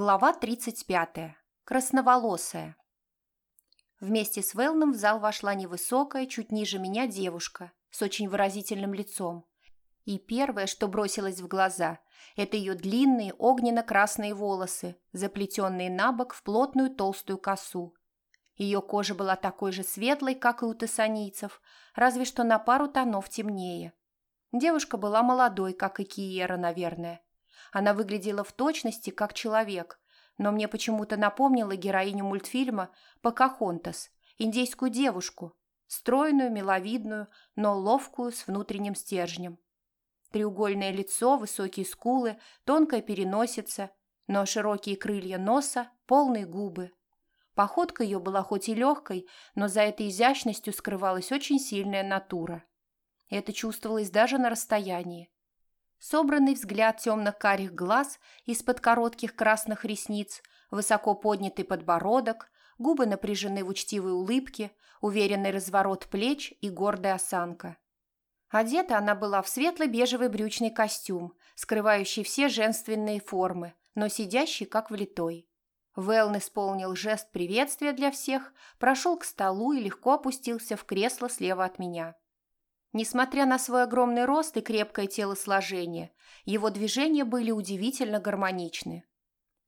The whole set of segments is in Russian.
Глава 35. Красноволосая. Вместе с Велном в зал вошла невысокая, чуть ниже меня девушка с очень выразительным лицом. И первое, что бросилось в глаза, это ее длинные огненно-красные волосы, заплетенные на бок в плотную толстую косу. Ее кожа была такой же светлой, как и у тессанийцев, разве что на пару тонов темнее. Девушка была молодой, как и Киера, наверное. Она выглядела в точности как человек, но мне почему-то напомнила героиню мультфильма «Покахонтас», индейскую девушку, стройную, миловидную, но ловкую с внутренним стержнем. Треугольное лицо, высокие скулы, тонкая переносица, но широкие крылья носа, полные губы. Походка ее была хоть и легкой, но за этой изящностью скрывалась очень сильная натура. Это чувствовалось даже на расстоянии. Собранный взгляд темных карих глаз из-под коротких красных ресниц, высоко поднятый подбородок, губы напряжены в учтивой улыбке, уверенный разворот плеч и гордая осанка. Одета она была в светло-бежевый брючный костюм, скрывающий все женственные формы, но сидящий как влитой. Велн исполнил жест приветствия для всех, прошел к столу и легко опустился в кресло слева от меня. Несмотря на свой огромный рост и крепкое телосложение, его движения были удивительно гармоничны.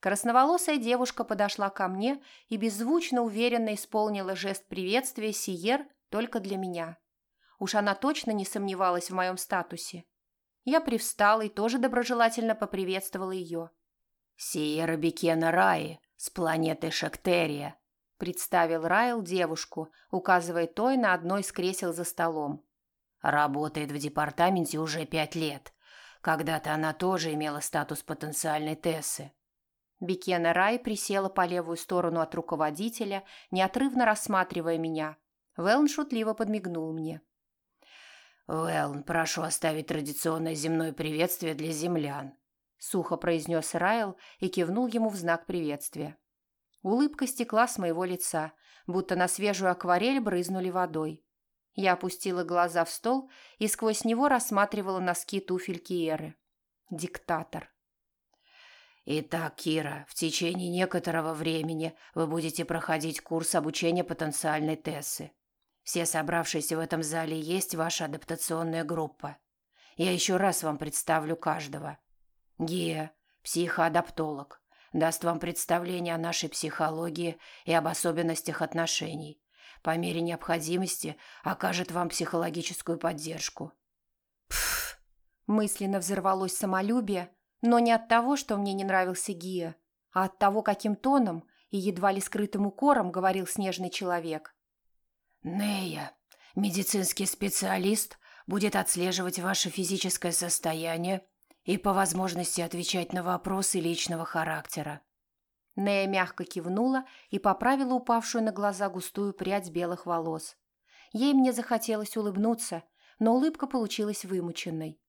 Красноволосая девушка подошла ко мне и беззвучно уверенно исполнила жест приветствия Сиер только для меня. Уж она точно не сомневалась в моем статусе. Я привстала и тоже доброжелательно поприветствовала ее. «Сиера Бекена Раи с планеты Шактерия», представил Райл девушку, указывая той на одно из кресел за столом. Работает в департаменте уже пять лет. Когда-то она тоже имела статус потенциальной Тессы. Бекена Рай присела по левую сторону от руководителя, неотрывно рассматривая меня. Велн шутливо подмигнул мне. «Велн, прошу оставить традиционное земное приветствие для землян», сухо произнес Райл и кивнул ему в знак приветствия. Улыбка стекла с моего лица, будто на свежую акварель брызнули водой. Я опустила глаза в стол и сквозь него рассматривала носки туфель Киеры. Диктатор. «Итак, Кира, в течение некоторого времени вы будете проходить курс обучения потенциальной Тессы. Все собравшиеся в этом зале есть ваша адаптационная группа. Я еще раз вам представлю каждого. Гия, психоадаптолог, даст вам представление о нашей психологии и об особенностях отношений по мере необходимости окажет вам психологическую поддержку. Пф, мысленно взорвалось самолюбие, но не от того, что мне не нравился Гия, а от того, каким тоном и едва ли скрытым укором говорил снежный человек. «Нея, медицинский специалист, будет отслеживать ваше физическое состояние и по возможности отвечать на вопросы личного характера. Нея мягко кивнула и поправила упавшую на глаза густую прядь белых волос. Ей мне захотелось улыбнуться, но улыбка получилась вымученной.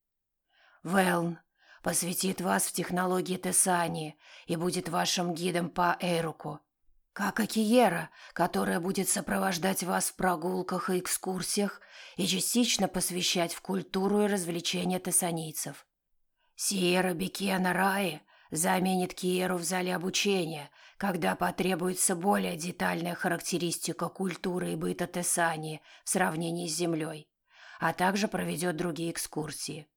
«Велн посвятит вас в технологии Тесани и будет вашим гидом по Эйруку, как Акиера, которая будет сопровождать вас в прогулках и экскурсиях и частично посвящать в культуру и развлечения тессанийцев. Сиера Бекена Раи заменит Киеру в зале обучения, когда потребуется более детальная характеристика культуры и быта Тесании в сравнении с Землей, а также проведет другие экскурсии.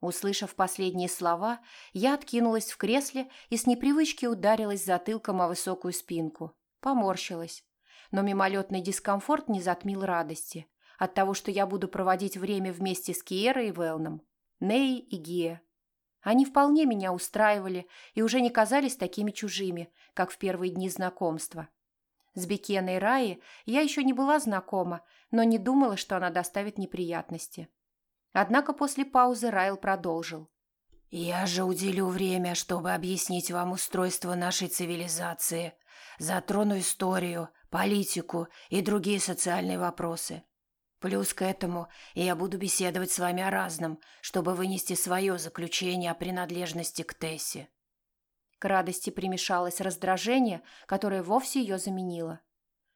Услышав последние слова, я откинулась в кресле и с непривычки ударилась затылком о высокую спинку. Поморщилась. Но мимолетный дискомфорт не затмил радости от того, что я буду проводить время вместе с Киерой и Велном, Ней и Гия. Они вполне меня устраивали и уже не казались такими чужими, как в первые дни знакомства. С Бекеной Раи я еще не была знакома, но не думала, что она доставит неприятности. Однако после паузы Райл продолжил. «Я же уделю время, чтобы объяснить вам устройство нашей цивилизации, затрону историю, политику и другие социальные вопросы. Плюс к этому я буду беседовать с вами о разном, чтобы вынести свое заключение о принадлежности к Тессе». К радости примешалось раздражение, которое вовсе ее заменило.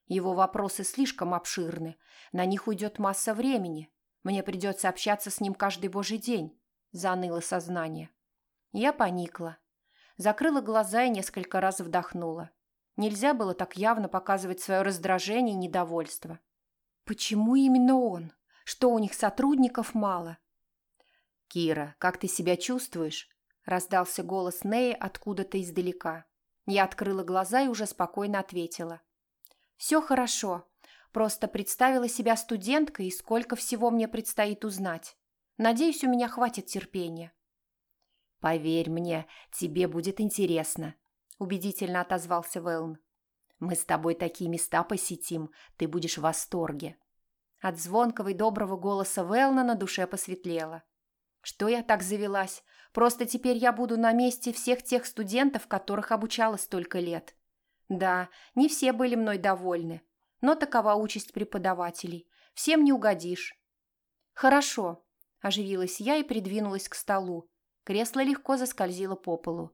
Его вопросы слишком обширны, на них уйдет масса времени. Мне придется общаться с ним каждый божий день, заныло сознание. Я поникла. Закрыла глаза и несколько раз вдохнула. Нельзя было так явно показывать свое раздражение и недовольство. Почему именно он? Что у них сотрудников мало? «Кира, как ты себя чувствуешь?» – раздался голос Неи откуда-то издалека. Я открыла глаза и уже спокойно ответила. «Все хорошо. Просто представила себя студенткой и сколько всего мне предстоит узнать. Надеюсь, у меня хватит терпения». «Поверь мне, тебе будет интересно», – убедительно отозвался Вэлн. «Мы с тобой такие места посетим, ты будешь в восторге». От звонкого и доброго голоса Вэлна на душе посветлело. Что я так завелась? Просто теперь я буду на месте всех тех студентов, которых обучала столько лет. Да, не все были мной довольны, но такова участь преподавателей. Всем не угодишь. Хорошо, оживилась я и придвинулась к столу. Кресло легко заскользило по полу.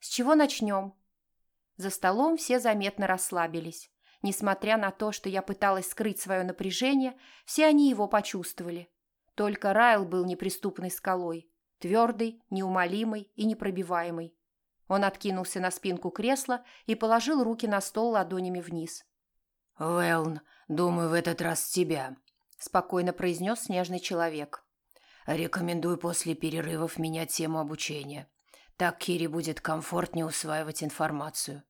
С чего начнем? За столом все заметно расслабились. Несмотря на то, что я пыталась скрыть свое напряжение, все они его почувствовали. Только Райл был неприступной скалой, твердый, неумолимый и непробиваемый. Он откинулся на спинку кресла и положил руки на стол ладонями вниз. «Вэлн, думаю, в этот раз тебя», – спокойно произнес снежный человек. «Рекомендую после перерывов менять тему обучения. Так Кире будет комфортнее усваивать информацию».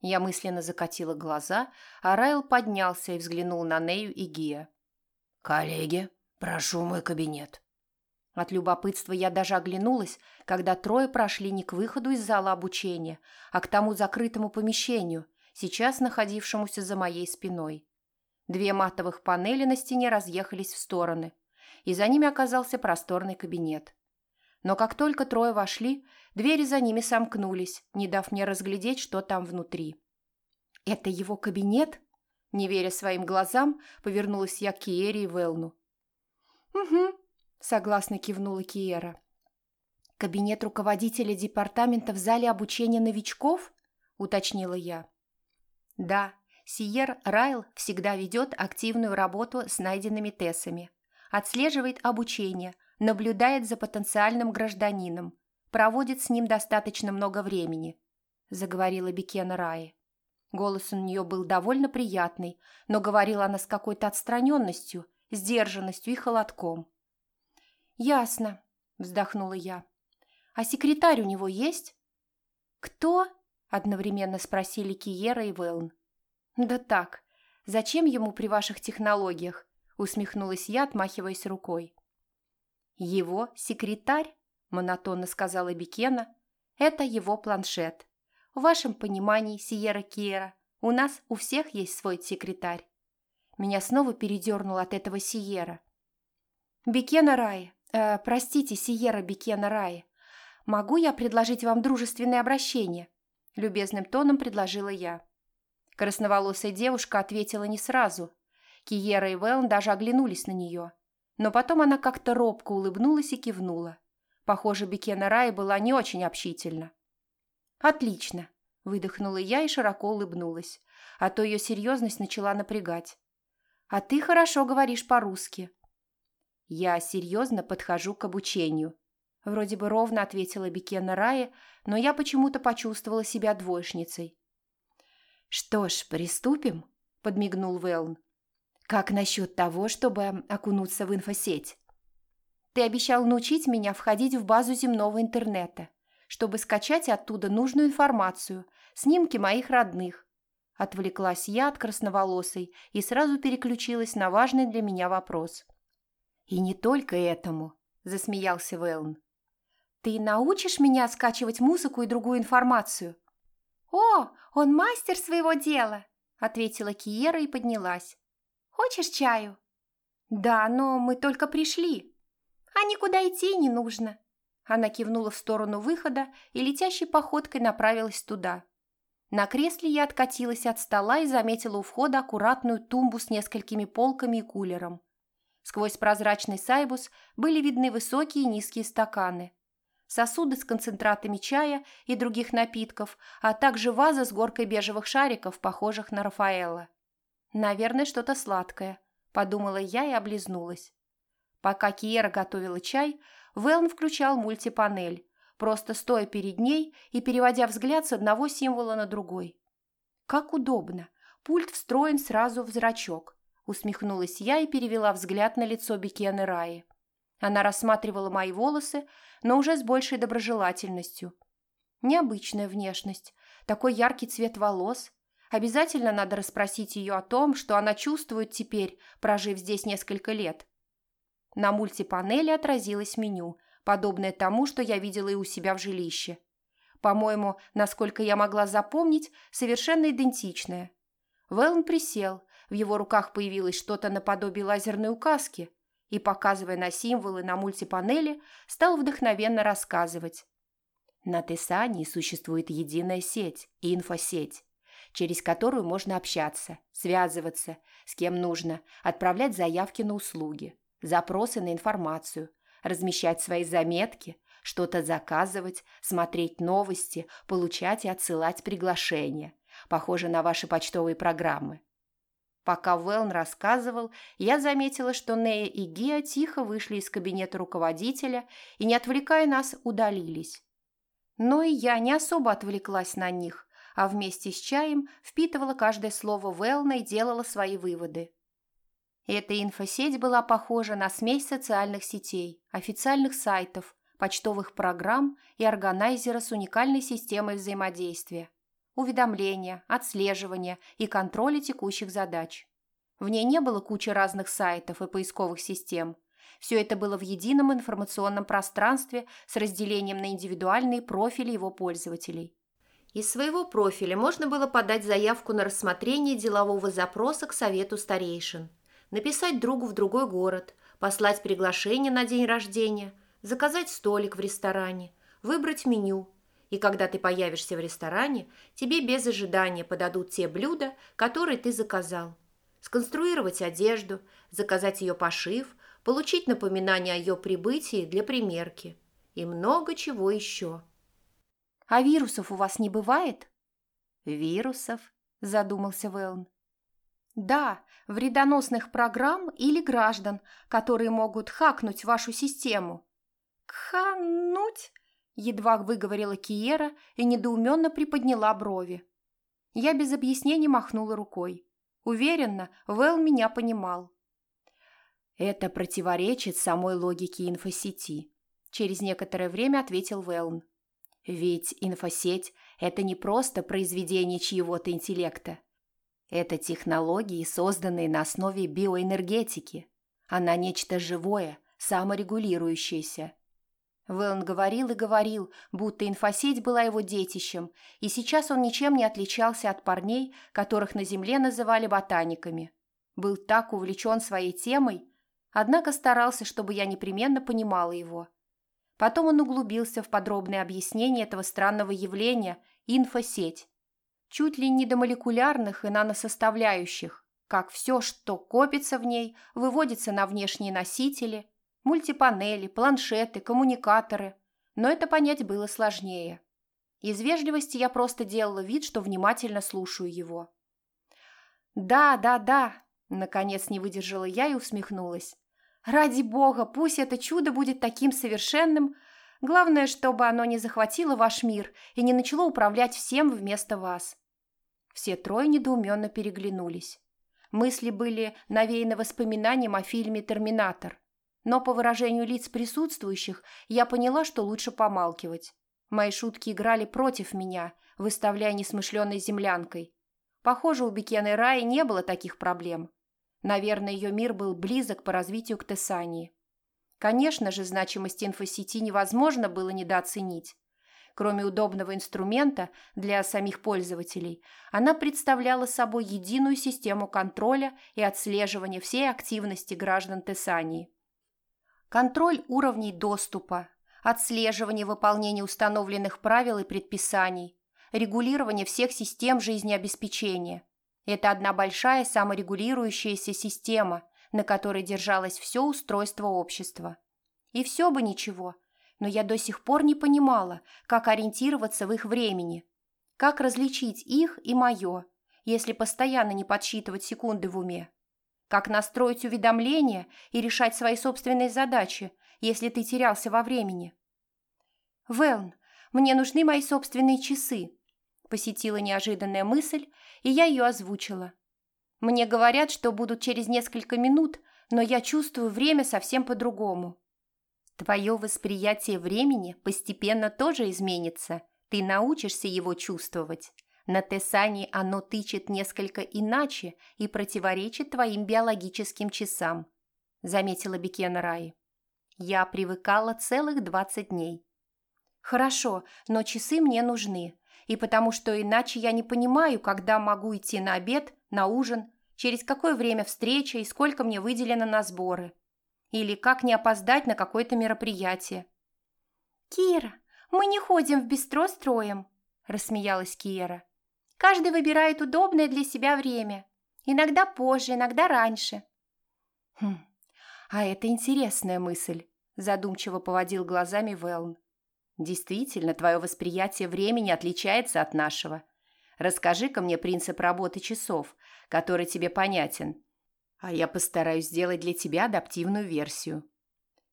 Я мысленно закатила глаза, а Райл поднялся и взглянул на Нею и Гия. «Коллеги, «Прошу мой кабинет». От любопытства я даже оглянулась, когда трое прошли не к выходу из зала обучения, а к тому закрытому помещению, сейчас находившемуся за моей спиной. Две матовых панели на стене разъехались в стороны, и за ними оказался просторный кабинет. Но как только трое вошли, двери за ними сомкнулись, не дав мне разглядеть, что там внутри. «Это его кабинет?» Не веря своим глазам, повернулась я к Киере и Велну. «Угу», – согласно кивнула Киера. «Кабинет руководителя департамента в зале обучения новичков?» – уточнила я. «Да, Сиер Райл всегда ведет активную работу с найденными Тессами, отслеживает обучение, наблюдает за потенциальным гражданином, проводит с ним достаточно много времени», – заговорила Бекена Раи. Голос у нее был довольно приятный, но говорила она с какой-то отстраненностью – сдержанностью и холодком. «Ясно», – вздохнула я. «А секретарь у него есть?» «Кто?» – одновременно спросили Киера и Велн. «Да так. Зачем ему при ваших технологиях?» – усмехнулась я, отмахиваясь рукой. «Его секретарь?» – монотонно сказала Бекена. «Это его планшет. В вашем понимании, Сиера Киера, у нас у всех есть свой секретарь. Меня снова передернуло от этого Сиера. «Бекена Рай, э, простите, Сиера Бекена Рай, могу я предложить вам дружественное обращение?» Любезным тоном предложила я. Красноволосая девушка ответила не сразу. Киера и Вэлн даже оглянулись на нее. Но потом она как-то робко улыбнулась и кивнула. Похоже, Бекена Рай была не очень общительна. «Отлично», – выдохнула я и широко улыбнулась, а то ее серьезность начала напрягать. А ты хорошо говоришь по-русски». «Я серьезно подхожу к обучению», – вроде бы ровно ответила Бекена Рае, но я почему-то почувствовала себя двоечницей. «Что ж, приступим?» – подмигнул Вэлн. «Как насчет того, чтобы окунуться в инфосеть?» «Ты обещал научить меня входить в базу земного интернета, чтобы скачать оттуда нужную информацию, снимки моих родных, Отвлеклась я от красноволосой и сразу переключилась на важный для меня вопрос. «И не только этому», – засмеялся Вэлн. «Ты научишь меня скачивать музыку и другую информацию?» «О, он мастер своего дела», – ответила Киера и поднялась. «Хочешь чаю?» «Да, но мы только пришли». «А никуда идти не нужно». Она кивнула в сторону выхода и летящей походкой направилась туда. На кресле я откатилась от стола и заметила у входа аккуратную тумбу с несколькими полками и кулером. Сквозь прозрачный сайбус были видны высокие и низкие стаканы, сосуды с концентратами чая и других напитков, а также ваза с горкой бежевых шариков, похожих на Рафаэла. «Наверное, что-то сладкое», – подумала я и облизнулась. Пока Киера готовила чай, Велн включал мультипанель, просто стоя перед ней и переводя взгляд с одного символа на другой. «Как удобно! Пульт встроен сразу в зрачок», – усмехнулась я и перевела взгляд на лицо Бекены Раи. Она рассматривала мои волосы, но уже с большей доброжелательностью. Необычная внешность, такой яркий цвет волос. Обязательно надо расспросить ее о том, что она чувствует теперь, прожив здесь несколько лет. На мультипанели отразилось меню, подобное тому, что я видела и у себя в жилище. По-моему, насколько я могла запомнить, совершенно идентичное. Вэлн присел, в его руках появилось что-то наподобие лазерной указки – и, показывая на символы на мультипанели, стал вдохновенно рассказывать. На Тесании существует единая сеть инфосеть, через которую можно общаться, связываться, с кем нужно, отправлять заявки на услуги, запросы на информацию, размещать свои заметки, что-то заказывать, смотреть новости, получать и отсылать приглашения, похоже на ваши почтовые программы. Пока Велн рассказывал, я заметила, что Нея и Гия тихо вышли из кабинета руководителя и, не отвлекая нас, удалились. Но и я не особо отвлеклась на них, а вместе с чаем впитывала каждое слово Велна и делала свои выводы. Эта инфосеть была похожа на смесь социальных сетей, официальных сайтов, почтовых программ и органайзера с уникальной системой взаимодействия уведомления, отслеживания и контроля текущих задач. В ней не было кучи разных сайтов и поисковых систем. Все это было в едином информационном пространстве с разделением на индивидуальные профили его пользователей. Из своего профиля можно было подать заявку на рассмотрение делового запроса к совету старейшин, написать другу в другой город, послать приглашение на день рождения, заказать столик в ресторане, выбрать меню – и когда ты появишься в ресторане, тебе без ожидания подадут те блюда, которые ты заказал. Сконструировать одежду, заказать ее пошив, получить напоминание о ее прибытии для примерки и много чего еще. «А вирусов у вас не бывает?» «Вирусов?» – задумался Вэлн. «Да, вредоносных программ или граждан, которые могут хакнуть вашу систему». «Кхануть?» Едва выговорила Киера и недоуменно приподняла брови. Я без объяснений махнула рукой. Уверенно, Вэл меня понимал. «Это противоречит самой логике инфосети», – через некоторое время ответил Вэлн. «Ведь инфосеть – это не просто произведение чьего-то интеллекта. Это технологии, созданные на основе биоэнергетики. Она нечто живое, саморегулирующееся. Вэлн говорил и говорил, будто инфосеть была его детищем, и сейчас он ничем не отличался от парней, которых на Земле называли ботаниками. Был так увлечен своей темой, однако старался, чтобы я непременно понимала его. Потом он углубился в подробное объяснение этого странного явления – инфосеть. Чуть ли не до молекулярных и наносоставляющих, как все, что копится в ней, выводится на внешние носители – Мультипанели, планшеты, коммуникаторы. Но это понять было сложнее. Из вежливости я просто делала вид, что внимательно слушаю его. «Да, да, да», – наконец не выдержала я и усмехнулась. «Ради бога, пусть это чудо будет таким совершенным. Главное, чтобы оно не захватило ваш мир и не начало управлять всем вместо вас». Все трое недоуменно переглянулись. Мысли были навеяны воспоминанием о фильме «Терминатор», но по выражению лиц присутствующих я поняла, что лучше помалкивать. Мои шутки играли против меня, выставляя несмышленной землянкой. Похоже, у Бекены Раи не было таких проблем. Наверное, ее мир был близок по развитию к Тессании. Конечно же, значимость инфосети невозможно было недооценить. Кроме удобного инструмента для самих пользователей, она представляла собой единую систему контроля и отслеживания всей активности граждан Тессании контроль уровней доступа, отслеживание выполнения установленных правил и предписаний, регулирование всех систем жизнеобеспечения. Это одна большая саморегулирующаяся система, на которой держалось все устройство общества. И все бы ничего, но я до сих пор не понимала, как ориентироваться в их времени, как различить их и мое, если постоянно не подсчитывать секунды в уме. Как настроить уведомления и решать свои собственные задачи, если ты терялся во времени? «Велн, мне нужны мои собственные часы», – посетила неожиданная мысль, и я ее озвучила. «Мне говорят, что будут через несколько минут, но я чувствую время совсем по-другому». «Твое восприятие времени постепенно тоже изменится. Ты научишься его чувствовать. На Тесане оно тычет несколько иначе и противоречит твоим биологическим часам», – заметила Бекена Раи. «Я привыкала целых двадцать дней. «Хорошо, но часы мне нужны. И потому что иначе я не понимаю, когда могу идти на обед, на ужин, через какое время встреча и сколько мне выделено на сборы. Или как не опоздать на какое-то мероприятие». «Кира, мы не ходим в бистро строем», – рассмеялась Кира. «Каждый выбирает удобное для себя время. Иногда позже, иногда раньше». «Хм, а это интересная мысль», – задумчиво поводил глазами Велн. Действительно, твое восприятие времени отличается от нашего. Расскажи-ка мне принцип работы часов, который тебе понятен, а я постараюсь сделать для тебя адаптивную версию.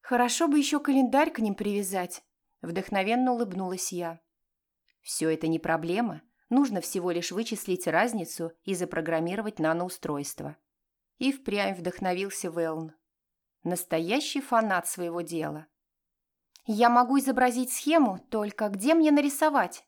Хорошо бы еще календарь к ним привязать, вдохновенно улыбнулась я. Все это не проблема, нужно всего лишь вычислить разницу и запрограммировать наноустройство. И впрямь вдохновился Велн. Настоящий фанат своего дела – я могу изобразить схему, только где мне нарисовать?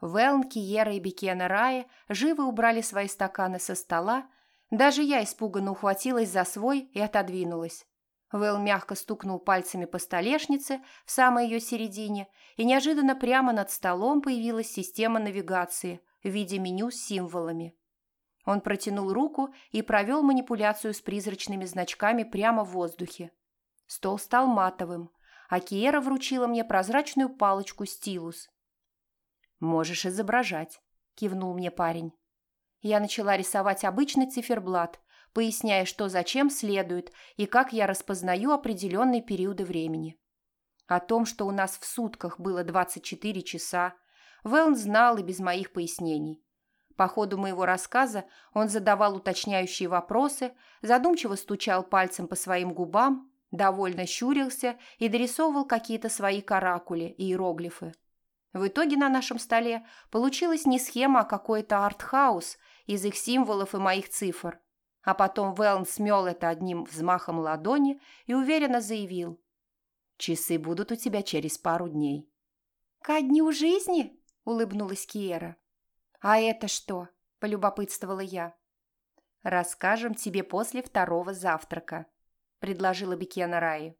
Велн, Киера и Бекена Рая живо убрали свои стаканы со стола. Даже я испуганно ухватилась за свой и отодвинулась. Вэл мягко стукнул пальцами по столешнице в самой ее середине, и неожиданно прямо над столом появилась система навигации в виде меню с символами. Он протянул руку и провел манипуляцию с призрачными значками прямо в воздухе. Стол стал матовым, а Киера вручила мне прозрачную палочку-стилус. «Можешь изображать», – кивнул мне парень. Я начала рисовать обычный циферблат, поясняя, что зачем следует и как я распознаю определенные периоды времени. О том, что у нас в сутках было 24 часа, Велн знал и без моих пояснений. По ходу моего рассказа он задавал уточняющие вопросы, задумчиво стучал пальцем по своим губам, довольно щурился и дорисовывал какие-то свои каракули и иероглифы. В итоге на нашем столе получилась не схема, а какой-то артхаус из их символов и моих цифр. А потом Велн смел это одним взмахом ладони и уверенно заявил. «Часы будут у тебя через пару дней». «Ко дню жизни?» – улыбнулась Киера. «А это что?» – полюбопытствовала я. «Расскажем тебе после второго завтрака», – предложила Бекена Раи.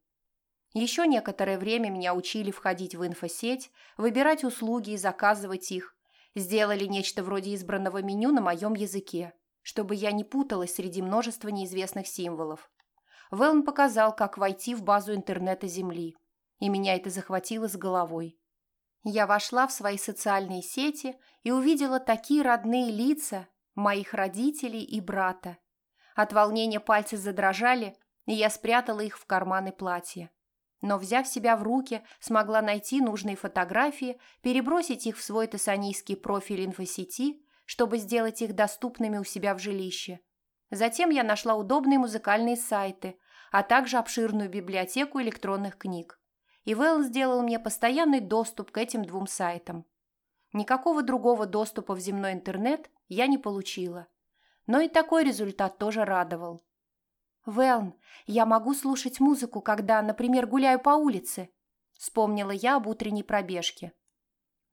Еще некоторое время меня учили входить в инфосеть, выбирать услуги и заказывать их. Сделали нечто вроде избранного меню на моем языке, чтобы я не путалась среди множества неизвестных символов. Велн показал, как войти в базу интернета Земли, и меня это захватило с головой. Я вошла в свои социальные сети и увидела такие родные лица моих родителей и брата. От волнения пальцы задрожали, и я спрятала их в карманы платья. Но, взяв себя в руки, смогла найти нужные фотографии, перебросить их в свой тессанийский профиль инфосети, чтобы сделать их доступными у себя в жилище. Затем я нашла удобные музыкальные сайты, а также обширную библиотеку электронных книг. И Вэл сделал мне постоянный доступ к этим двум сайтам. Никакого другого доступа в земной интернет я не получила. Но и такой результат тоже радовал. «Велн, я могу слушать музыку, когда, например, гуляю по улице», вспомнила я об утренней пробежке.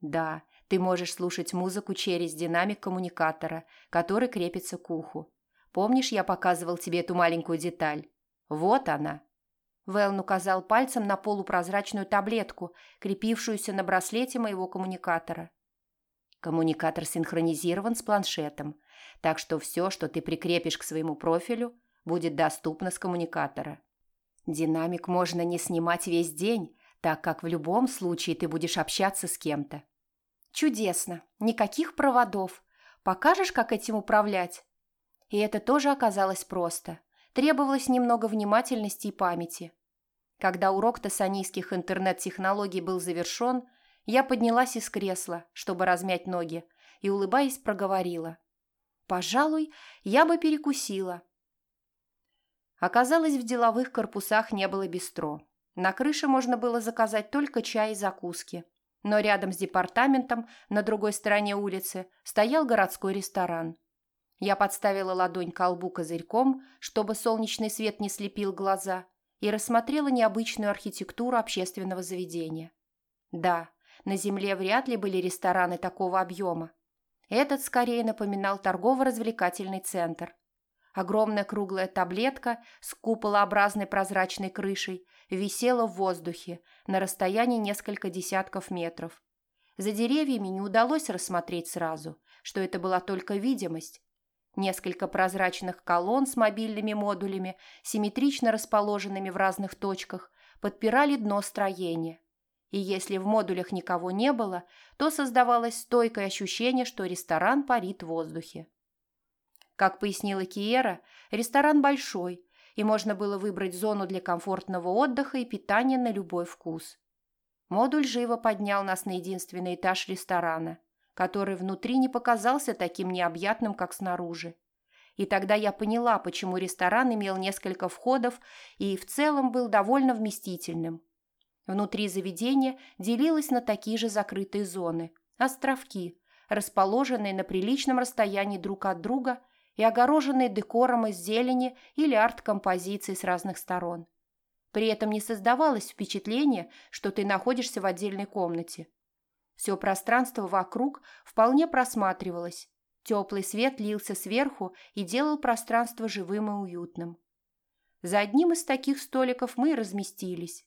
«Да, ты можешь слушать музыку через динамик коммуникатора, который крепится к уху. Помнишь, я показывал тебе эту маленькую деталь? Вот она». Велн указал пальцем на полупрозрачную таблетку, крепившуюся на браслете моего коммуникатора. Коммуникатор синхронизирован с планшетом, так что все, что ты прикрепишь к своему профилю, будет доступно с коммуникатора. Динамик можно не снимать весь день, так как в любом случае ты будешь общаться с кем-то. Чудесно. Никаких проводов. Покажешь, как этим управлять? И это тоже оказалось просто. Требовалось немного внимательности и памяти. Когда урок тессанийских интернет-технологий был завершен, я поднялась из кресла, чтобы размять ноги, и, улыбаясь, проговорила. «Пожалуй, я бы перекусила. Оказалось, в деловых корпусах не было бистро. На крыше можно было заказать только чай и закуски. Но рядом с департаментом, на другой стороне улицы, стоял городской ресторан. Я подставила ладонь к колбу козырьком, чтобы солнечный свет не слепил глаза, и рассмотрела необычную архитектуру общественного заведения. Да, на земле вряд ли были рестораны такого объема. Этот скорее напоминал торгово-развлекательный центр. Огромная круглая таблетка с куполообразной прозрачной крышей висела в воздухе на расстоянии несколько десятков метров. За деревьями не удалось рассмотреть сразу, что это была только видимость. Несколько прозрачных колонн с мобильными модулями, симметрично расположенными в разных точках, подпирали дно строения. И если в модулях никого не было, то создавалось стойкое ощущение, что ресторан парит в воздухе. Как пояснила Киера, ресторан большой, и можно было выбрать зону для комфортного отдыха и питания на любой вкус. Модуль живо поднял нас на единственный этаж ресторана, который внутри не показался таким необъятным, как снаружи. И тогда я поняла, почему ресторан имел несколько входов и в целом был довольно вместительным. Внутри заведения делилось на такие же закрытые зоны – островки, расположенные на приличном расстоянии друг от друга – и огороженные декором из зелени или арт-композиций с разных сторон. При этом не создавалось впечатление, что ты находишься в отдельной комнате. Все пространство вокруг вполне просматривалось. Теплый свет лился сверху и делал пространство живым и уютным. За одним из таких столиков мы и разместились.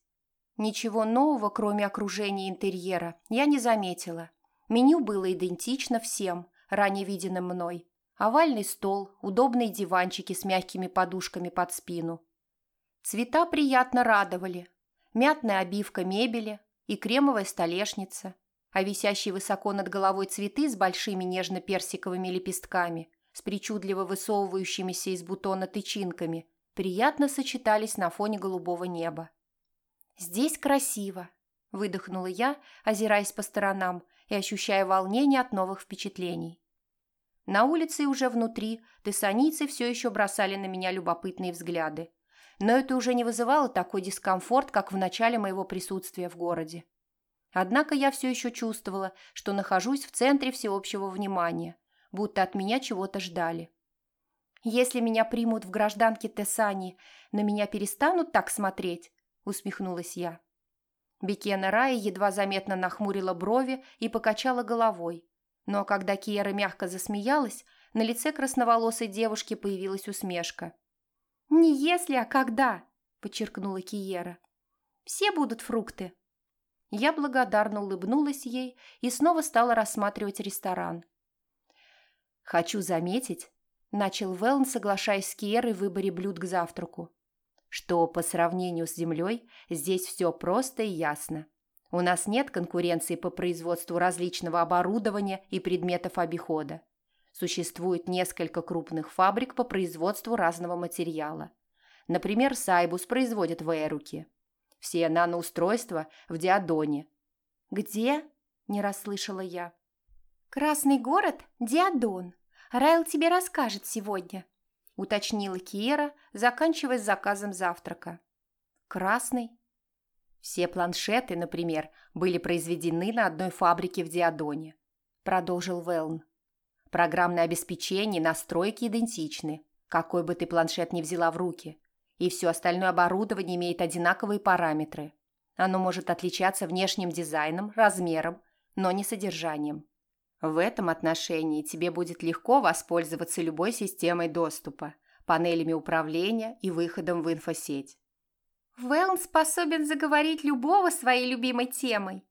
Ничего нового, кроме окружения интерьера, я не заметила. Меню было идентично всем, ранее виденным мной. Овальный стол, удобные диванчики с мягкими подушками под спину. Цвета приятно радовали. Мятная обивка мебели и кремовая столешница, а висящие высоко над головой цветы с большими нежно-персиковыми лепестками, с причудливо высовывающимися из бутона тычинками, приятно сочетались на фоне голубого неба. «Здесь красиво», – выдохнула я, озираясь по сторонам и ощущая волнение от новых впечатлений. На улице и уже внутри тессанийцы все еще бросали на меня любопытные взгляды. Но это уже не вызывало такой дискомфорт, как в начале моего присутствия в городе. Однако я все еще чувствовала, что нахожусь в центре всеобщего внимания, будто от меня чего-то ждали. «Если меня примут в гражданке Тессани, на меня перестанут так смотреть?» – усмехнулась я. Бекена Рая едва заметно нахмурила брови и покачала головой, но когда Киера мягко засмеялась, на лице красноволосой девушки появилась усмешка. «Не если, а когда», – подчеркнула Киера. «Все будут фрукты». Я благодарно улыбнулась ей и снова стала рассматривать ресторан. «Хочу заметить», – начал Велн, соглашаясь с Киерой в выборе блюд к завтраку, что по сравнению с землей здесь все просто и ясно. У нас нет конкуренции по производству различного оборудования и предметов обихода. Существует несколько крупных фабрик по производству разного материала. Например, Сайбус производит в Эруке. Все наноустройства в Диадоне. «Где?» – не расслышала я. «Красный город – Диадон. Райл тебе расскажет сегодня», – уточнила Киера, заканчивая с заказом завтрака. «Красный? Все планшеты, например, были произведены на одной фабрике в Диадоне, продолжил Велн. Программное обеспечение и настройки идентичны, какой бы ты планшет ни взяла в руки, и все остальное оборудование имеет одинаковые параметры. Оно может отличаться внешним дизайном, размером, но не содержанием. В этом отношении тебе будет легко воспользоваться любой системой доступа, панелями управления и выходом в инфосеть. Вэлн способен заговорить любого своей любимой темой.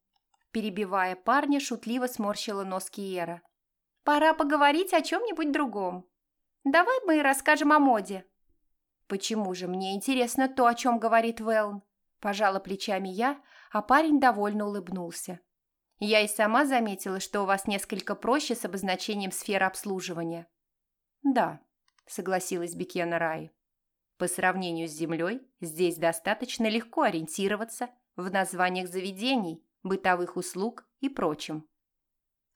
Перебивая парня, шутливо сморщила нос Киера. Пора поговорить о чем-нибудь другом. Давай мы расскажем о моде. Почему же мне интересно то, о чем говорит Вэлн? Пожала плечами я, а парень довольно улыбнулся. Я и сама заметила, что у вас несколько проще с обозначением сферы обслуживания. Да, согласилась Бекена Рай. По сравнению с Землей, здесь достаточно легко ориентироваться в названиях заведений, бытовых услуг и прочем.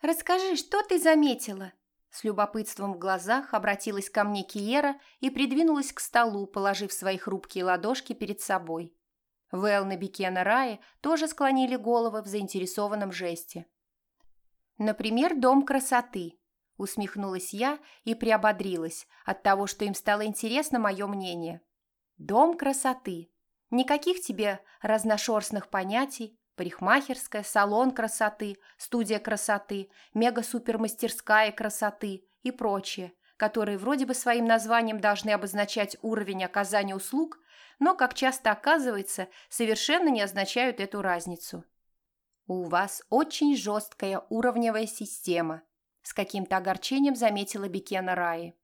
«Расскажи, что ты заметила?» С любопытством в глазах обратилась ко мне Киера и придвинулась к столу, положив свои хрупкие ладошки перед собой. Вэлн и Бекена Раи тоже склонили головы в заинтересованном жесте. «Например, дом красоты», – усмехнулась я и приободрилась от того, что им стало интересно мое мнение. «Дом красоты. Никаких тебе разношерстных понятий, парикмахерская, салон красоты, студия красоты, мега-супермастерская красоты и прочее, которые вроде бы своим названием должны обозначать уровень оказания услуг, но, как часто оказывается, совершенно не означают эту разницу. «У вас очень жесткая уровневая система», – с каким-то огорчением заметила Бекена Раи.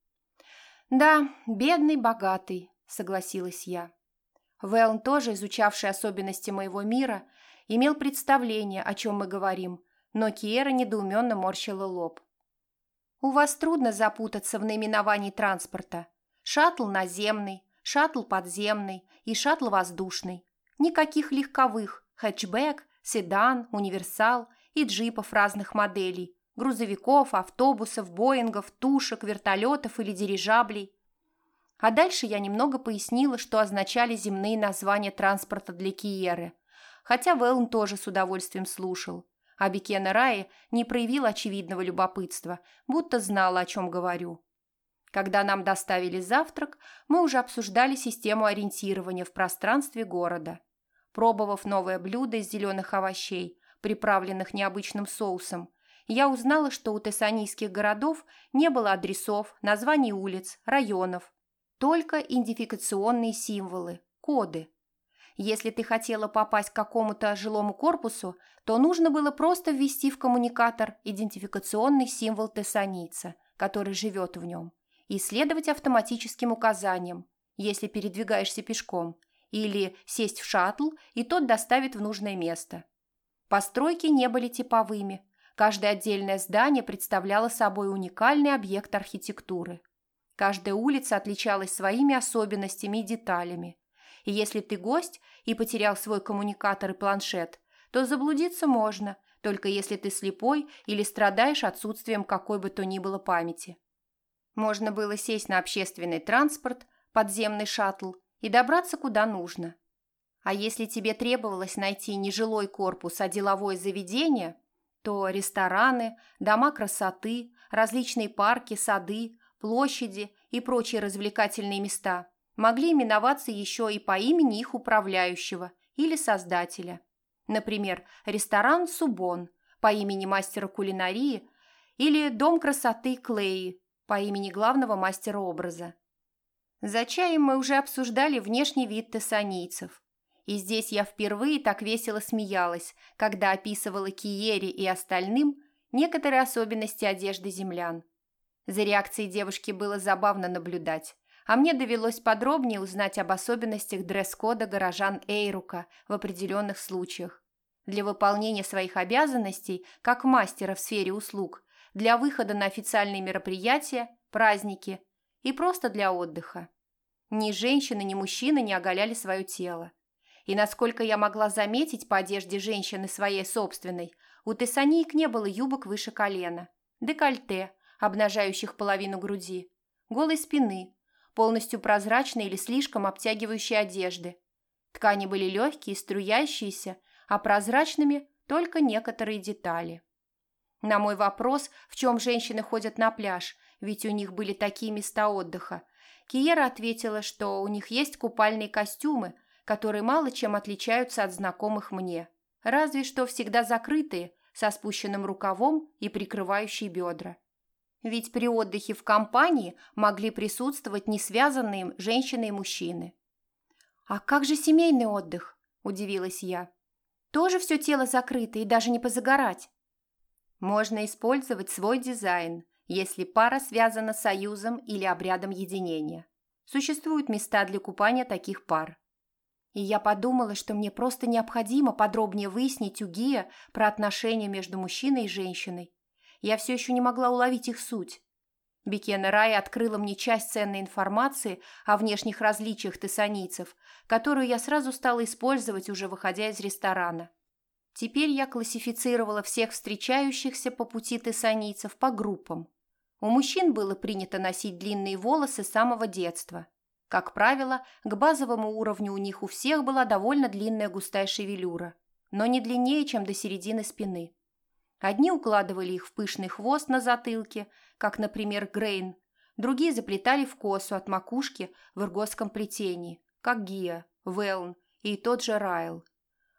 «Да, бедный, богатый», – согласилась я. Вэлн, тоже изучавший особенности моего мира, имел представление, о чем мы говорим, но Киера недоуменно морщила лоб. «У вас трудно запутаться в наименовании транспорта. Шаттл наземный, шаттл подземный и шаттл воздушный. Никаких легковых, хэтчбэк, седан, универсал и джипов разных моделей, грузовиков, автобусов, боингов, тушек, вертолетов или дирижаблей. А дальше я немного пояснила, что означали земные названия транспорта для Киеры, хотя Вэлн тоже с удовольствием слушал. А Бекена Раи не проявил очевидного любопытства, будто знала, о чем говорю. Когда нам доставили завтрак, мы уже обсуждали систему ориентирования в пространстве города. Пробовав новое блюдо из зеленых овощей, приправленных необычным соусом, я узнала, что у тессанийских городов не было адресов, названий улиц, районов, только идентификационные символы, коды. Если ты хотела попасть к какому-то жилому корпусу, то нужно было просто ввести в коммуникатор идентификационный символ тессанийца, который живет в нем и следовать автоматическим указаниям, если передвигаешься пешком, или сесть в шаттл, и тот доставит в нужное место. Постройки не были типовыми. Каждое отдельное здание представляло собой уникальный объект архитектуры. Каждая улица отличалась своими особенностями и деталями. И если ты гость и потерял свой коммуникатор и планшет, то заблудиться можно, только если ты слепой или страдаешь отсутствием какой бы то ни было памяти. Можно было сесть на общественный транспорт, подземный шаттл и добраться куда нужно. А если тебе требовалось найти не жилой корпус, а деловое заведение, то рестораны, дома красоты, различные парки, сады, площади и прочие развлекательные места могли именоваться еще и по имени их управляющего или создателя. Например, ресторан «Субон» по имени мастера кулинарии или дом красоты Клеи по имени главного мастера образа. За чаем мы уже обсуждали внешний вид тессанийцев. И здесь я впервые так весело смеялась, когда описывала Киере и остальным некоторые особенности одежды землян. За реакцией девушки было забавно наблюдать, а мне довелось подробнее узнать об особенностях дресс-кода горожан Эйрука в определенных случаях. Для выполнения своих обязанностей, как мастера в сфере услуг, для выхода на официальные мероприятия, праздники и просто для отдыха. Ни женщины, ни мужчины не оголяли свое тело. И насколько я могла заметить по одежде женщины своей собственной, у тессаниек не было юбок выше колена, декольте, обнажающих половину груди, голой спины, полностью прозрачной или слишком обтягивающей одежды. Ткани были легкие, струящиеся, а прозрачными только некоторые детали. На мой вопрос, в чем женщины ходят на пляж, ведь у них были такие места отдыха, Киера ответила, что у них есть купальные костюмы, которые мало чем отличаются от знакомых мне, разве что всегда закрытые, со спущенным рукавом и прикрывающие бедра. Ведь при отдыхе в компании могли присутствовать несвязанные женщины и мужчины. «А как же семейный отдых?» – удивилась я. «Тоже все тело закрыто и даже не позагорать?» Можно использовать свой дизайн, если пара связана союзом или обрядом единения. Существуют места для купания таких пар. И я подумала, что мне просто необходимо подробнее выяснить у Гия про отношения между мужчиной и женщиной. Я все еще не могла уловить их суть. Бекена Рай открыла мне часть ценной информации о внешних различиях тессанийцев, которую я сразу стала использовать, уже выходя из ресторана. Теперь я классифицировала всех встречающихся по пути тессанийцев по группам. У мужчин было принято носить длинные волосы с самого детства. Как правило, к базовому уровню у них у всех была довольно длинная густая шевелюра, но не длиннее, чем до середины спины. Одни укладывали их в пышный хвост на затылке, как, например, Грейн, другие заплетали в косу от макушки в иргосском плетении, как Гия, Велн и тот же Райл.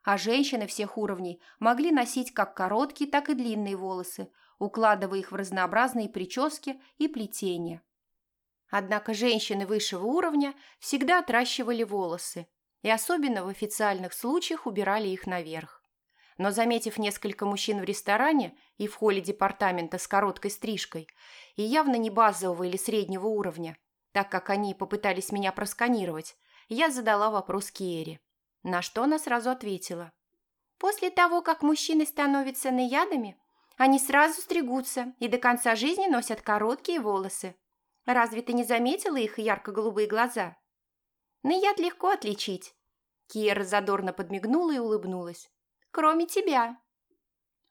А женщины всех уровней могли носить как короткие, так и длинные волосы, укладывая их в разнообразные прически и плетения. Однако женщины высшего уровня всегда отращивали волосы и особенно в официальных случаях убирали их наверх. Но заметив несколько мужчин в ресторане и в холле департамента с короткой стрижкой, и явно не базового или среднего уровня, так как они попытались меня просканировать, я задала вопрос Киере, на что она сразу ответила. «После того, как мужчины становятся наядами, они сразу стригутся и до конца жизни носят короткие волосы. Разве ты не заметила их ярко-голубые глаза? Наяд легко отличить. Киера задорно подмигнула и улыбнулась. Кроме тебя.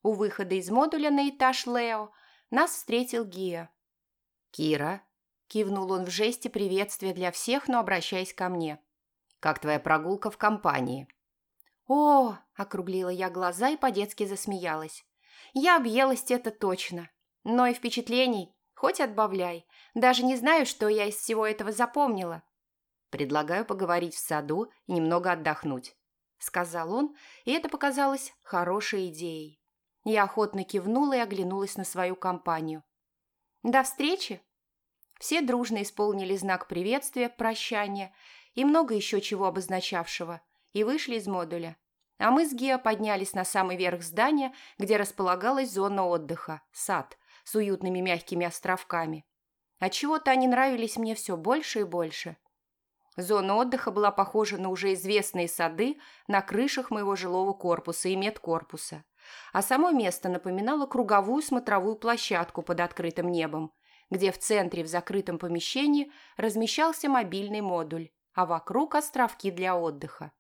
У выхода из модуля на этаж Лео нас встретил Гия. «Кира», – кивнул он в жесте приветствия для всех, но обращаясь ко мне. «Как твоя прогулка в компании?» «О!» – округлила я глаза и по-детски засмеялась. «Я объелась это точно. Но и впечатлений хоть отбавляй. Даже не знаю, что я из всего этого запомнила. Предлагаю поговорить в саду и немного отдохнуть», – сказал он, и это показалось хорошей идеей. Я охотно кивнула и оглянулась на свою компанию. «До встречи!» Все дружно исполнили знак приветствия, прощания и много еще чего обозначавшего, и вышли из модуля. А мы с Гео поднялись на самый верх здания, где располагалась зона отдыха, сад, с уютными мягкими островками. Отчего-то они нравились мне все больше и больше. Зона отдыха была похожа на уже известные сады на крышах моего жилого корпуса и медкорпуса, а само место напоминало круговую смотровую площадку под открытым небом, где в центре в закрытом помещении размещался мобильный модуль, а вокруг островки для отдыха.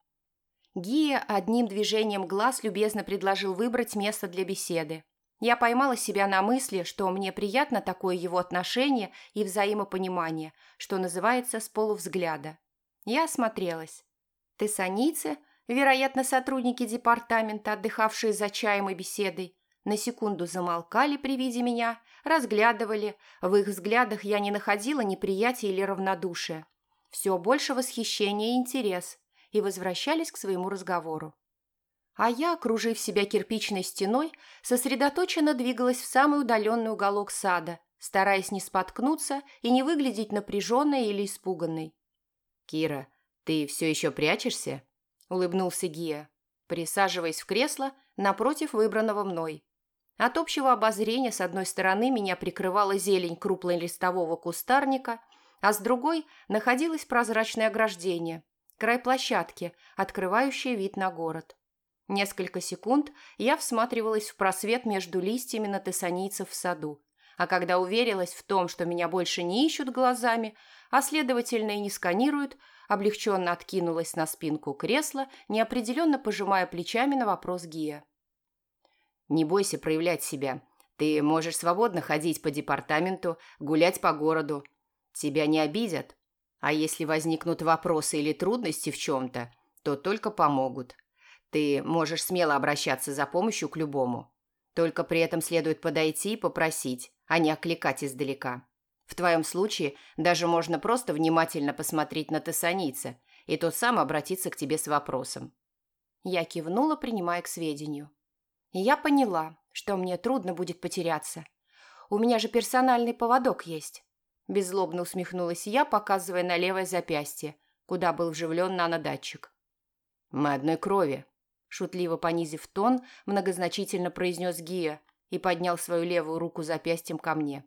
Гия одним движением глаз любезно предложил выбрать место для беседы. Я поймала себя на мысли, что мне приятно такое его отношение и взаимопонимание, что называется с полувзгляда. Я осмотрелась. Тессаницы, вероятно, сотрудники департамента, отдыхавшие за чаем и беседой, на секунду замолкали при виде меня, разглядывали. В их взглядах я не находила неприятия или равнодушия. Все больше восхищения и интерес, и возвращались к своему разговору. А я, окружив себя кирпичной стеной, сосредоточенно двигалась в самый удаленный уголок сада, стараясь не споткнуться и не выглядеть напряженной или испуганной. «Кира, ты все еще прячешься?» – улыбнулся Гия, присаживаясь в кресло напротив выбранного мной. От общего обозрения с одной стороны меня прикрывала зелень крупнолистового кустарника, а с другой находилось прозрачное ограждение, край площадки, открывающее вид на город. Несколько секунд я всматривалась в просвет между листьями на тессанийцев в саду, а когда уверилась в том, что меня больше не ищут глазами, а следовательно и не сканируют, облегченно откинулась на спинку кресла, неопределенно пожимая плечами на вопрос Гия. «Не бойся проявлять себя. Ты можешь свободно ходить по департаменту, гулять по городу. Тебя не обидят. А если возникнут вопросы или трудности в чем-то, то только помогут. Ты можешь смело обращаться за помощью к любому. Только при этом следует подойти и попросить, а не окликать издалека. В твоем случае даже можно просто внимательно посмотреть на тессаница, и тот сам обратиться к тебе с вопросом. Я кивнула, принимая к сведению. Я поняла, что мне трудно будет потеряться. У меня же персональный поводок есть. Беззлобно усмехнулась я, показывая на левое запястье, куда был вживлен нанодатчик. «Мы одной крови», Шутливо понизив тон, многозначительно произнес Гия и поднял свою левую руку запястьем ко мне.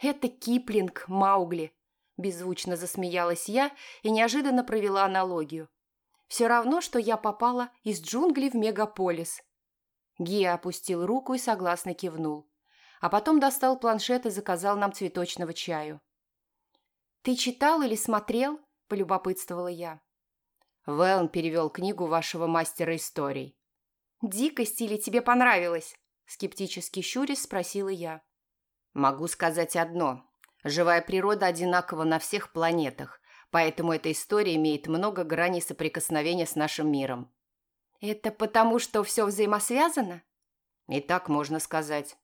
«Это Киплинг, Маугли!» Беззвучно засмеялась я и неожиданно провела аналогию. «Все равно, что я попала из джунглей в мегаполис». Гия опустил руку и согласно кивнул. А потом достал планшет и заказал нам цветочного чаю. «Ты читал или смотрел?» – полюбопытствовала я. Вэлн перевел книгу вашего мастера историй. «Дикость или тебе понравилось?» Скептически щурясь спросила я. «Могу сказать одно. Живая природа одинакова на всех планетах, Поэтому эта история имеет много граней соприкосновения с нашим миром. Это потому, что все взаимосвязано? И так можно сказать.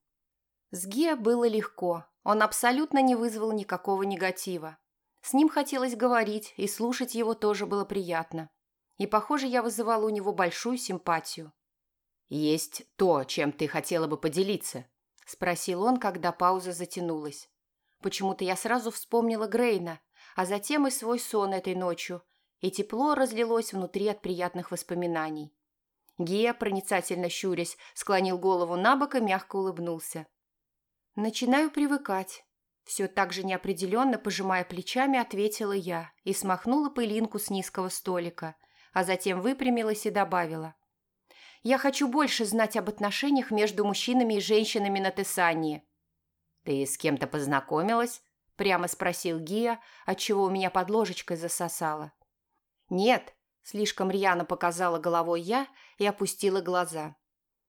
С Гео было легко. Он абсолютно не вызвал никакого негатива. С ним хотелось говорить, и слушать его тоже было приятно. И, похоже, я вызывала у него большую симпатию. «Есть то, чем ты хотела бы поделиться?» – спросил он, когда пауза затянулась. Почему-то я сразу вспомнила Грейна, а затем и свой сон этой ночью, и тепло разлилось внутри от приятных воспоминаний. Гия, проницательно щурясь, склонил голову на бок и мягко улыбнулся. «Начинаю привыкать», – все так же неопределенно, пожимая плечами, ответила я и смахнула пылинку с низкого столика, а затем выпрямилась и добавила. «Я хочу больше знать об отношениях между мужчинами и женщинами на Тесании». «Ты с кем-то познакомилась?» – прямо спросил Гия, отчего у меня под ложечкой засосало. «Нет», – слишком рьяно показала головой я и опустила глаза.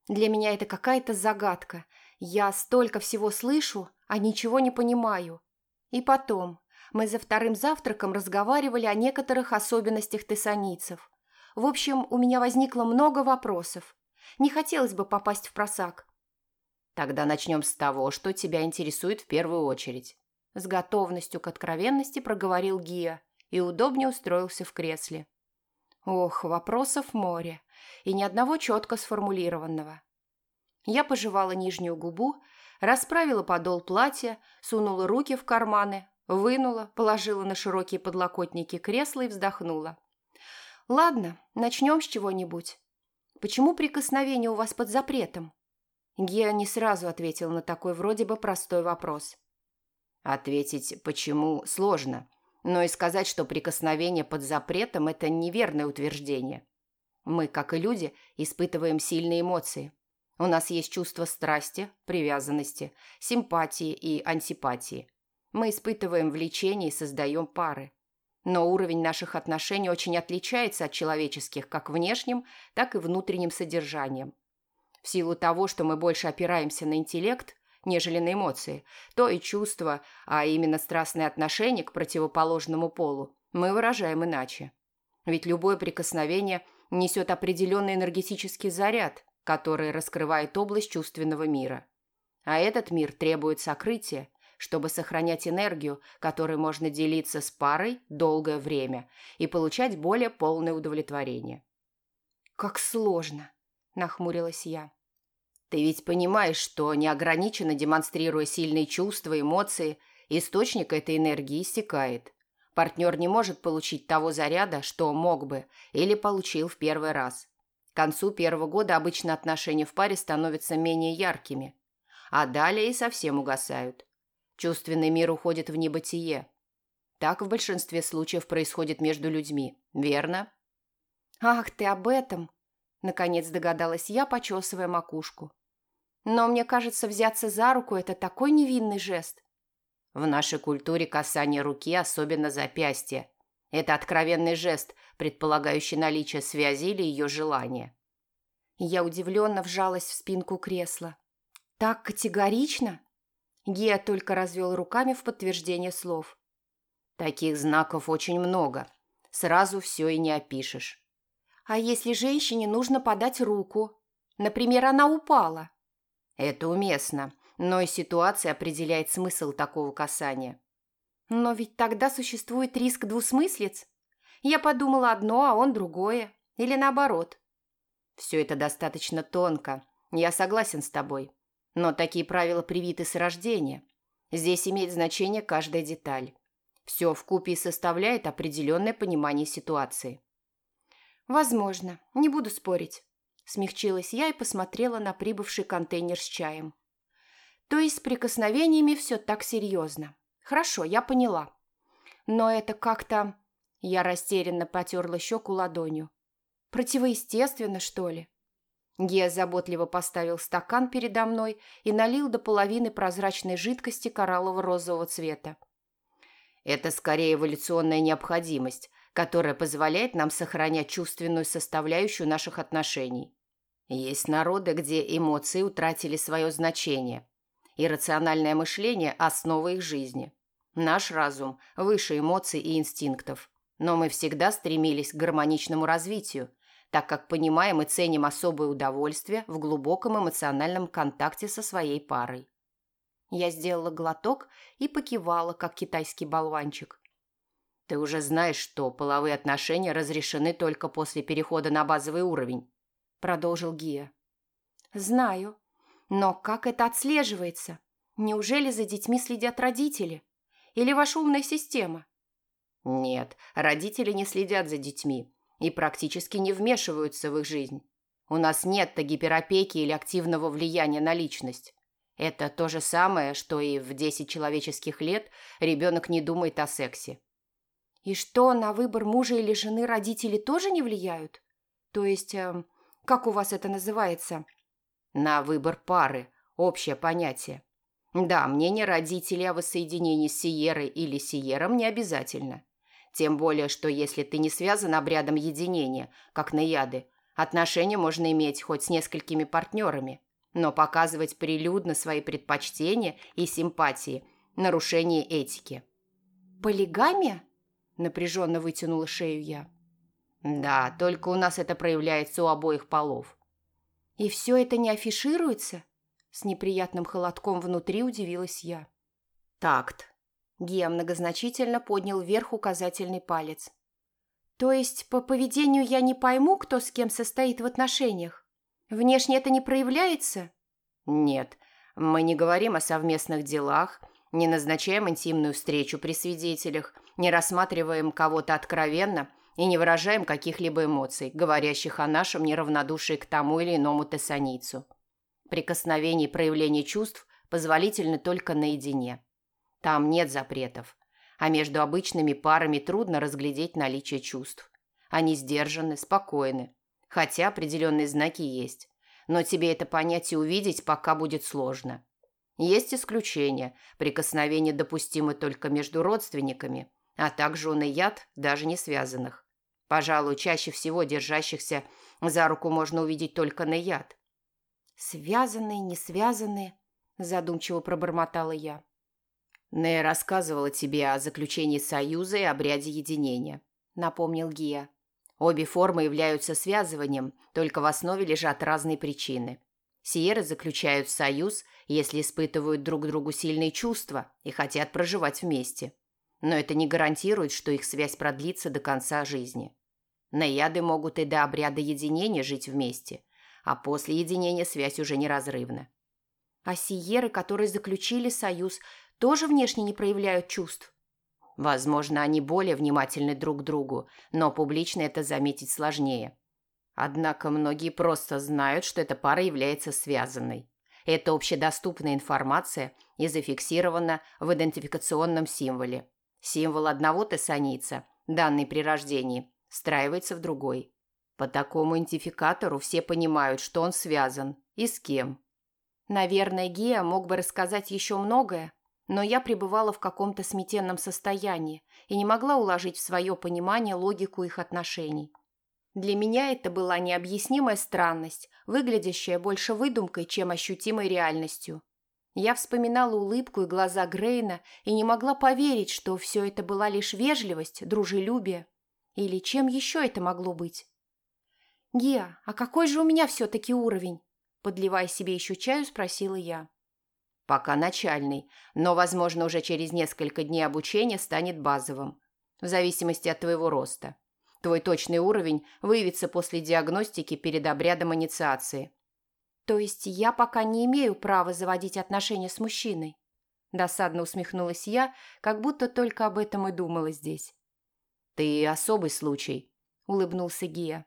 «Для меня это какая-то загадка. Я столько всего слышу, а ничего не понимаю. И потом, мы за вторым завтраком разговаривали о некоторых особенностях тессанийцев. В общем, у меня возникло много вопросов. Не хотелось бы попасть в просак. Тогда начнем с того, что тебя интересует в первую очередь. С готовностью к откровенности проговорил Гия и удобнее устроился в кресле. Ох, вопросов море, и ни одного четко сформулированного. Я пожевала нижнюю губу, расправила подол платья, сунула руки в карманы, вынула, положила на широкие подлокотники кресла и вздохнула. «Ладно, начнем с чего-нибудь. Почему прикосновение у вас под запретом?» Геа не сразу ответил на такой вроде бы простой вопрос. Ответить «почему» сложно, но и сказать, что прикосновение под запретом – это неверное утверждение. Мы, как и люди, испытываем сильные эмоции. У нас есть чувство страсти, привязанности, симпатии и антипатии. Мы испытываем влечение и создаем пары. Но уровень наших отношений очень отличается от человеческих как внешним, так и внутренним содержанием. В силу того, что мы больше опираемся на интеллект, нежели на эмоции, то и чувства, а именно страстные отношения к противоположному полу, мы выражаем иначе. Ведь любое прикосновение несет определенный энергетический заряд, который раскрывает область чувственного мира. А этот мир требует сокрытия, чтобы сохранять энергию, которой можно делиться с парой долгое время и получать более полное удовлетворение. «Как сложно!» – нахмурилась я. «Ты ведь понимаешь, что неограниченно демонстрируя сильные чувства, эмоции, источник этой энергии иссякает. Партнер не может получить того заряда, что мог бы, или получил в первый раз. К концу первого года обычно отношения в паре становятся менее яркими, а далее и совсем угасают. Чувственный мир уходит в небытие. Так в большинстве случаев происходит между людьми, верно? «Ах, ты об этом!» Наконец догадалась я, почесывая макушку. Но мне кажется, взяться за руку – это такой невинный жест. В нашей культуре касание руки, особенно запястья. Это откровенный жест, предполагающий наличие связи или ее желания. Я удивленно вжалась в спинку кресла. Так категорично? Гия только развел руками в подтверждение слов. Таких знаков очень много. Сразу все и не опишешь. А если женщине нужно подать руку? Например, она упала. Это уместно, но и ситуация определяет смысл такого касания. Но ведь тогда существует риск двусмыслиц. Я подумала одно, а он другое. Или наоборот. Все это достаточно тонко. Я согласен с тобой. Но такие правила привиты с рождения. Здесь имеет значение каждая деталь. Все в купе составляет определенное понимание ситуации. «Возможно. Не буду спорить». Смягчилась я и посмотрела на прибывший контейнер с чаем. «То есть с прикосновениями все так серьезно. Хорошо, я поняла. Но это как-то...» Я растерянно потерла щеку ладонью. «Противоестественно, что ли?» Гея заботливо поставил стакан передо мной и налил до половины прозрачной жидкости кораллово-розового цвета. «Это скорее эволюционная необходимость, которая позволяет нам сохранять чувственную составляющую наших отношений. Есть народы, где эмоции утратили свое значение, и рациональное мышление – основа их жизни. Наш разум выше эмоций и инстинктов. Но мы всегда стремились к гармоничному развитию, так как понимаем и ценим особое удовольствие в глубоком эмоциональном контакте со своей парой. Я сделала глоток и покивала, как китайский болванчик. Ты уже знаешь, что половые отношения разрешены только после перехода на базовый уровень, продолжил Гия. Знаю. Но как это отслеживается? Неужели за детьми следят родители? Или ваша умная система? Нет, родители не следят за детьми и практически не вмешиваются в их жизнь. У нас нет-то гиперопеки или активного влияния на личность. Это то же самое, что и в 10 человеческих лет ребенок не думает о сексе. И что, на выбор мужа или жены родители тоже не влияют? То есть, э, как у вас это называется? На выбор пары, общее понятие. Да, мнение родителей о воссоединении с Сиерой или Сиером не обязательно. Тем более, что если ты не связан обрядом единения, как наяды, отношения можно иметь хоть с несколькими партнерами, но показывать прилюдно свои предпочтения и симпатии – нарушение этики. «Полигамия?» – напряженно вытянула шею я. «Да, только у нас это проявляется у обоих полов». «И все это не афишируется?» С неприятным холодком внутри удивилась я. «Такт», Гия многозначительно поднял вверх указательный палец. «То есть по поведению я не пойму, кто с кем состоит в отношениях? Внешне это не проявляется?» «Нет, мы не говорим о совместных делах, не назначаем интимную встречу при свидетелях, не рассматриваем кого-то откровенно и не выражаем каких-либо эмоций, говорящих о нашем неравнодушии к тому или иному тессаницу. Прикосновение и проявление чувств позволительны только наедине». Там нет запретов. А между обычными парами трудно разглядеть наличие чувств. Они сдержаны, спокойны. Хотя определенные знаки есть. Но тебе это понять и увидеть пока будет сложно. Есть исключения. Прикосновения допустимы только между родственниками, а также он и яд, даже не связанных. Пожалуй, чаще всего держащихся за руку можно увидеть только на яд. «Связанные, не связанные», – задумчиво пробормотала я. «Нея рассказывала тебе о заключении союза и обряде единения», – напомнил Гия. «Обе формы являются связыванием, только в основе лежат разные причины. Сиеры заключают союз, если испытывают друг другу сильные чувства и хотят проживать вместе. Но это не гарантирует, что их связь продлится до конца жизни. Наяды могут и до обряда единения жить вместе, а после единения связь уже неразрывна. А сиеры, которые заключили союз, тоже внешне не проявляют чувств? Возможно, они более внимательны друг к другу, но публично это заметить сложнее. Однако многие просто знают, что эта пара является связанной. Это общедоступная информация и зафиксирована в идентификационном символе. Символ одного тессаница, данный при рождении, встраивается в другой. По такому идентификатору все понимают, что он связан и с кем. Наверное, Гея мог бы рассказать еще многое, но я пребывала в каком-то смятенном состоянии и не могла уложить в свое понимание логику их отношений. Для меня это была необъяснимая странность, выглядящая больше выдумкой, чем ощутимой реальностью. Я вспоминала улыбку и глаза Грейна и не могла поверить, что все это была лишь вежливость, дружелюбие. Или чем еще это могло быть? «Геа, а какой же у меня все-таки уровень?» Подливая себе еще чаю, спросила я. Пока начальный, но, возможно, уже через несколько дней обучения станет базовым, в зависимости от твоего роста. Твой точный уровень выявится после диагностики перед обрядом инициации. То есть я пока не имею права заводить отношения с мужчиной? Досадно усмехнулась я, как будто только об этом и думала здесь. Ты особый случай, улыбнулся Гия.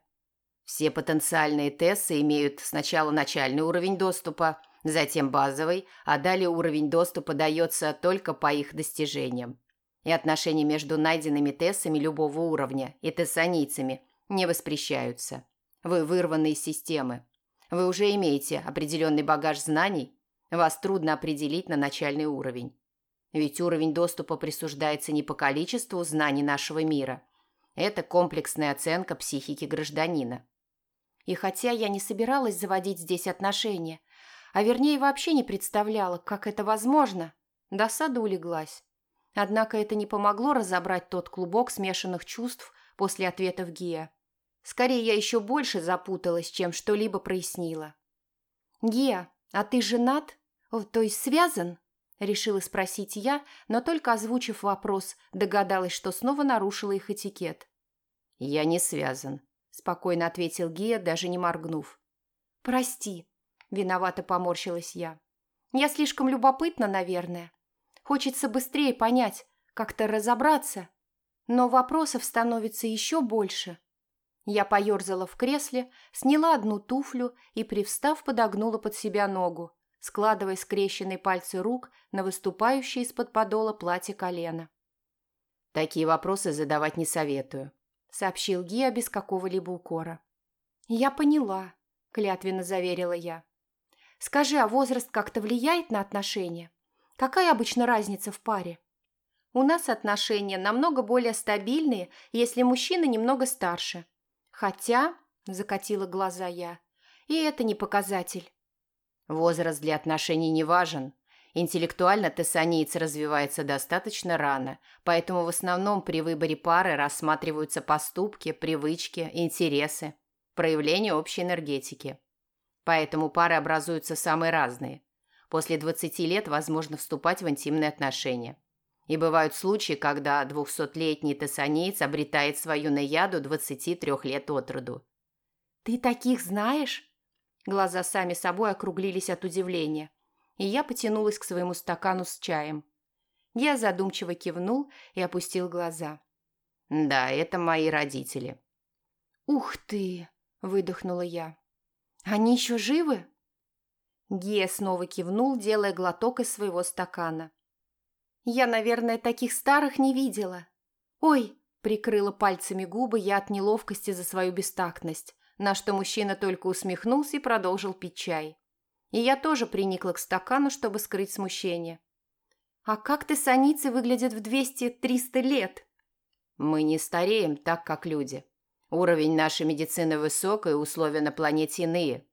Все потенциальные тесты имеют сначала начальный уровень доступа, затем базовый, а далее уровень доступа дается только по их достижениям. И отношения между найденными тессами любого уровня и тессанийцами не воспрещаются. Вы вырваны из системы. Вы уже имеете определенный багаж знаний, вас трудно определить на начальный уровень. Ведь уровень доступа присуждается не по количеству знаний нашего мира. Это комплексная оценка психики гражданина. И хотя я не собиралась заводить здесь отношения, а вернее вообще не представляла, как это возможно, досада улеглась. Однако это не помогло разобрать тот клубок смешанных чувств после ответов Гия. Скорее, я еще больше запуталась, чем что-либо прояснила. «Гия, а ты женат? То есть связан?» Решила спросить я, но только озвучив вопрос, догадалась, что снова нарушила их этикет. «Я не связан», – спокойно ответил Гия, даже не моргнув. «Прости», – виновато поморщилась я. «Я слишком любопытна, наверное. Хочется быстрее понять, как-то разобраться. Но вопросов становится еще больше». Я поерзала в кресле, сняла одну туфлю и, привстав, подогнула под себя ногу, складывая скрещенные пальцы рук на выступающее из-под подола платье колено. «Такие вопросы задавать не советую», — сообщил Гия без какого-либо укора. «Я поняла», — клятвенно заверила я. «Скажи, а возраст как-то влияет на отношения? Какая обычно разница в паре?» «У нас отношения намного более стабильные, если мужчина немного старше. Хотя, — закатила глаза я, — и это не показатель. Возраст для отношений не важен. Интеллектуально тессаниец развивается достаточно рано, поэтому в основном при выборе пары рассматриваются поступки, привычки, интересы, проявление общей энергетики. Поэтому пары образуются самые разные. После 20 лет возможно вступать в интимные отношения. И бывают случаи, когда 200-летний тессанеец обретает свою наяду 23 лет от роду. «Ты таких знаешь?» Глаза сами собой округлились от удивления, и я потянулась к своему стакану с чаем. Я задумчиво кивнул и опустил глаза. «Да, это мои родители». «Ух ты!» – выдохнула я. «Они еще живы?» Гея снова кивнул, делая глоток из своего стакана. «Я, наверное, таких старых не видела. Ой!» – прикрыла пальцами губы я от неловкости за свою бестактность на что мужчина только усмехнулся и продолжил пить чай. И я тоже приникла к стакану, чтобы скрыть смущение. «А как ты тессаницы выглядят в 200-300 лет?» «Мы не стареем так, как люди. Уровень нашей медицины высок, и условия на планете иные.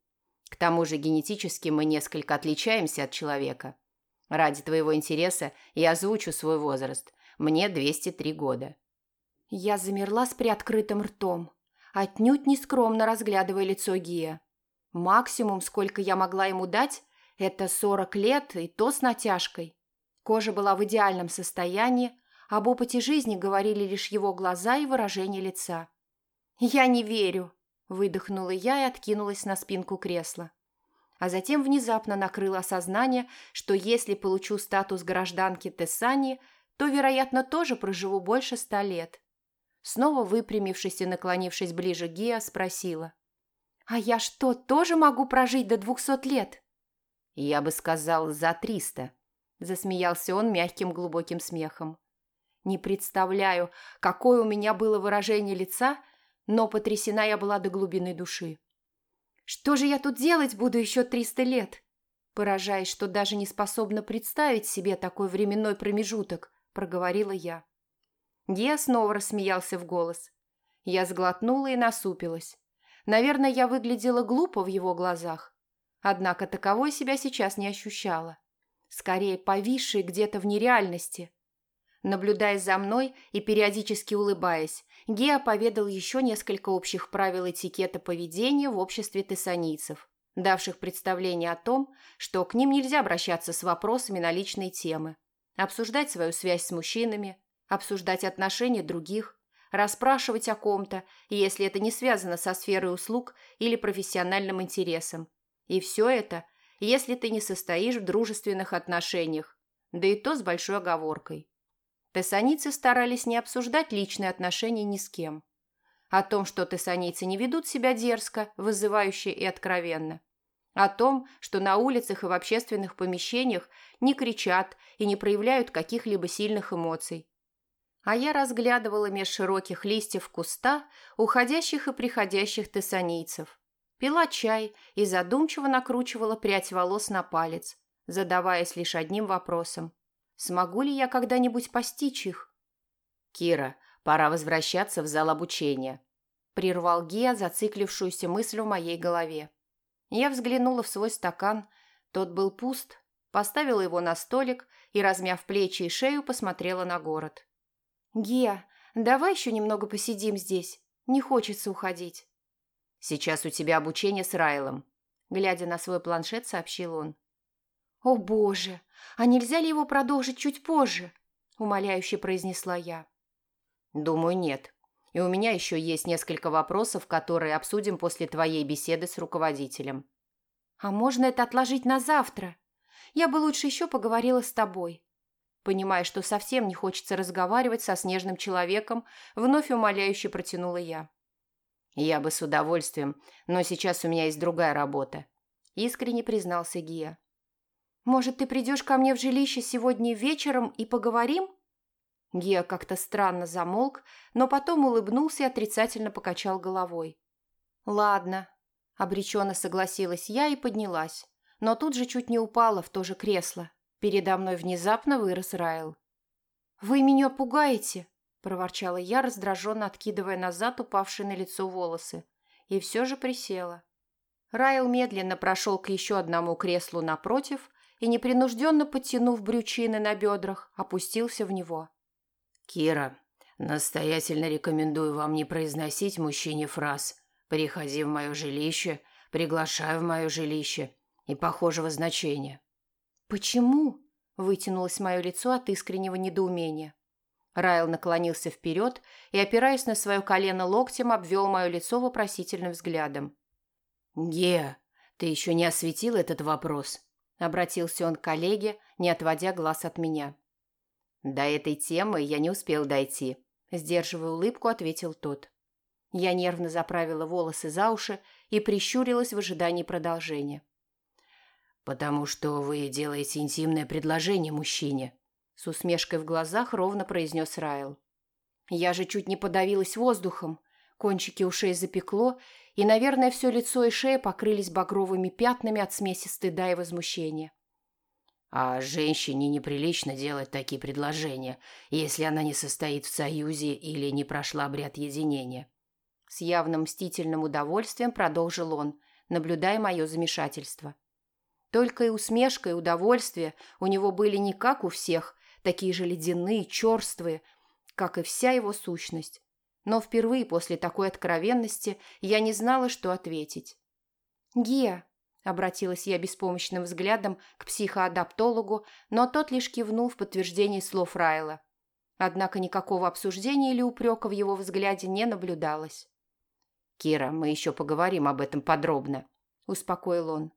К тому же генетически мы несколько отличаемся от человека. Ради твоего интереса я озвучу свой возраст. Мне 203 года». Я замерла с приоткрытым ртом отнюдь не скромно разглядывая лицо Гия. Максимум, сколько я могла ему дать, это сорок лет, и то с натяжкой. Кожа была в идеальном состоянии, об опыте жизни говорили лишь его глаза и выражение лица. «Я не верю», – выдохнула я и откинулась на спинку кресла. А затем внезапно накрыло осознание, что если получу статус гражданки Тессани, то, вероятно, тоже проживу больше ста лет. Снова выпрямившись и наклонившись ближе Геа, спросила. «А я что, тоже могу прожить до двухсот лет?» «Я бы сказал, за триста», – засмеялся он мягким глубоким смехом. Не представляю, какое у меня было выражение лица, но потрясена я была до глубины души. «Что же я тут делать буду еще триста лет?» Поражаясь, что даже не способна представить себе такой временной промежуток, проговорила я. Геа снова рассмеялся в голос. Я сглотнула и насупилась. Наверное, я выглядела глупо в его глазах. Однако таковой себя сейчас не ощущала. Скорее, повисшей где-то в нереальности. Наблюдая за мной и периодически улыбаясь, Геа поведал еще несколько общих правил этикета поведения в обществе тессанийцев, давших представление о том, что к ним нельзя обращаться с вопросами на личные темы, обсуждать свою связь с мужчинами, обсуждать отношения других, расспрашивать о ком-то, если это не связано со сферой услуг или профессиональным интересом. И все это, если ты не состоишь в дружественных отношениях, да и то с большой оговоркой. Тессаницы старались не обсуждать личные отношения ни с кем. О том, что тессаницы не ведут себя дерзко, вызывающе и откровенно. О том, что на улицах и в общественных помещениях не кричат и не проявляют каких-либо сильных эмоций а я разглядывала меж широких листьев куста уходящих и приходящих тессанийцев. Пила чай и задумчиво накручивала прядь волос на палец, задаваясь лишь одним вопросом. Смогу ли я когда-нибудь постичь их? «Кира, пора возвращаться в зал обучения», – прервал Гия зациклившуюся мысль в моей голове. Я взглянула в свой стакан, тот был пуст, поставила его на столик и, размяв плечи и шею, посмотрела на город. «Геа, давай еще немного посидим здесь. Не хочется уходить». «Сейчас у тебя обучение с Райлом», – глядя на свой планшет, сообщил он. «О боже, а нельзя ли его продолжить чуть позже?» – умоляюще произнесла я. «Думаю, нет. И у меня еще есть несколько вопросов, которые обсудим после твоей беседы с руководителем». «А можно это отложить на завтра? Я бы лучше еще поговорила с тобой». Понимая, что совсем не хочется разговаривать со снежным человеком, вновь умоляюще протянула я. «Я бы с удовольствием, но сейчас у меня есть другая работа», – искренне признался Гия. «Может, ты придешь ко мне в жилище сегодня вечером и поговорим?» Гия как-то странно замолк, но потом улыбнулся и отрицательно покачал головой. «Ладно», – обреченно согласилась я и поднялась, но тут же чуть не упала в то же кресло. Передо мной внезапно вырос Райл. «Вы меня пугаете!» – проворчала я, раздраженно откидывая назад упавшие на лицо волосы, и все же присела. Райл медленно прошел к еще одному креслу напротив и, непринужденно подтянув брючины на бедрах, опустился в него. «Кира, настоятельно рекомендую вам не произносить мужчине фраз «приходи в мое жилище», «приглашаю в мое жилище» и похожего значения». «Почему?» – вытянулось мое лицо от искреннего недоумения. Райл наклонился вперед и, опираясь на свое колено локтем, обвел мое лицо вопросительным взглядом. «Ге, ты еще не осветил этот вопрос?» Обратился он к коллеге, не отводя глаз от меня. «До этой темы я не успел дойти», – сдерживая улыбку, ответил тот. Я нервно заправила волосы за уши и прищурилась в ожидании продолжения. «Потому что вы делаете интимное предложение мужчине», – с усмешкой в глазах ровно произнес Райл. Я же чуть не подавилась воздухом. Кончики ушей запекло, и, наверное, все лицо и шея покрылись багровыми пятнами от смеси стыда и возмущения. А женщине неприлично делать такие предложения, если она не состоит в союзе или не прошла обряд единения. С явным мстительным удовольствием продолжил он, наблюдая мое замешательство. Только и усмешка, и удовольствие у него были не как у всех, такие же ледяные, черствые, как и вся его сущность но впервые после такой откровенности я не знала, что ответить. «Геа», – обратилась я беспомощным взглядом к психоадаптологу, но тот лишь кивнул в подтверждение слов Райла. Однако никакого обсуждения или упрека в его взгляде не наблюдалось. «Кира, мы еще поговорим об этом подробно», – успокоил он.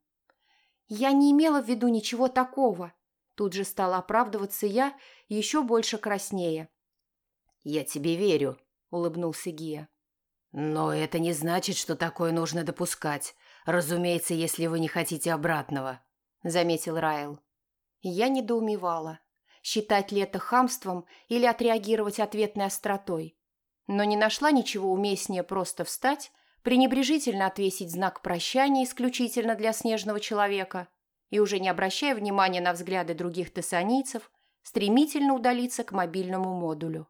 «Я не имела в виду ничего такого», – тут же стала оправдываться я, еще больше краснее. «Я тебе верю», – улыбнулся Гия. «Но это не значит, что такое нужно допускать. Разумеется, если вы не хотите обратного», – заметил Райл. Я недоумевала, считать ли это хамством или отреагировать ответной остротой. Но не нашла ничего уместнее просто встать, пренебрежительно отвесить знак прощания исключительно для снежного человека и, уже не обращая внимания на взгляды других тессанийцев, стремительно удалиться к мобильному модулю.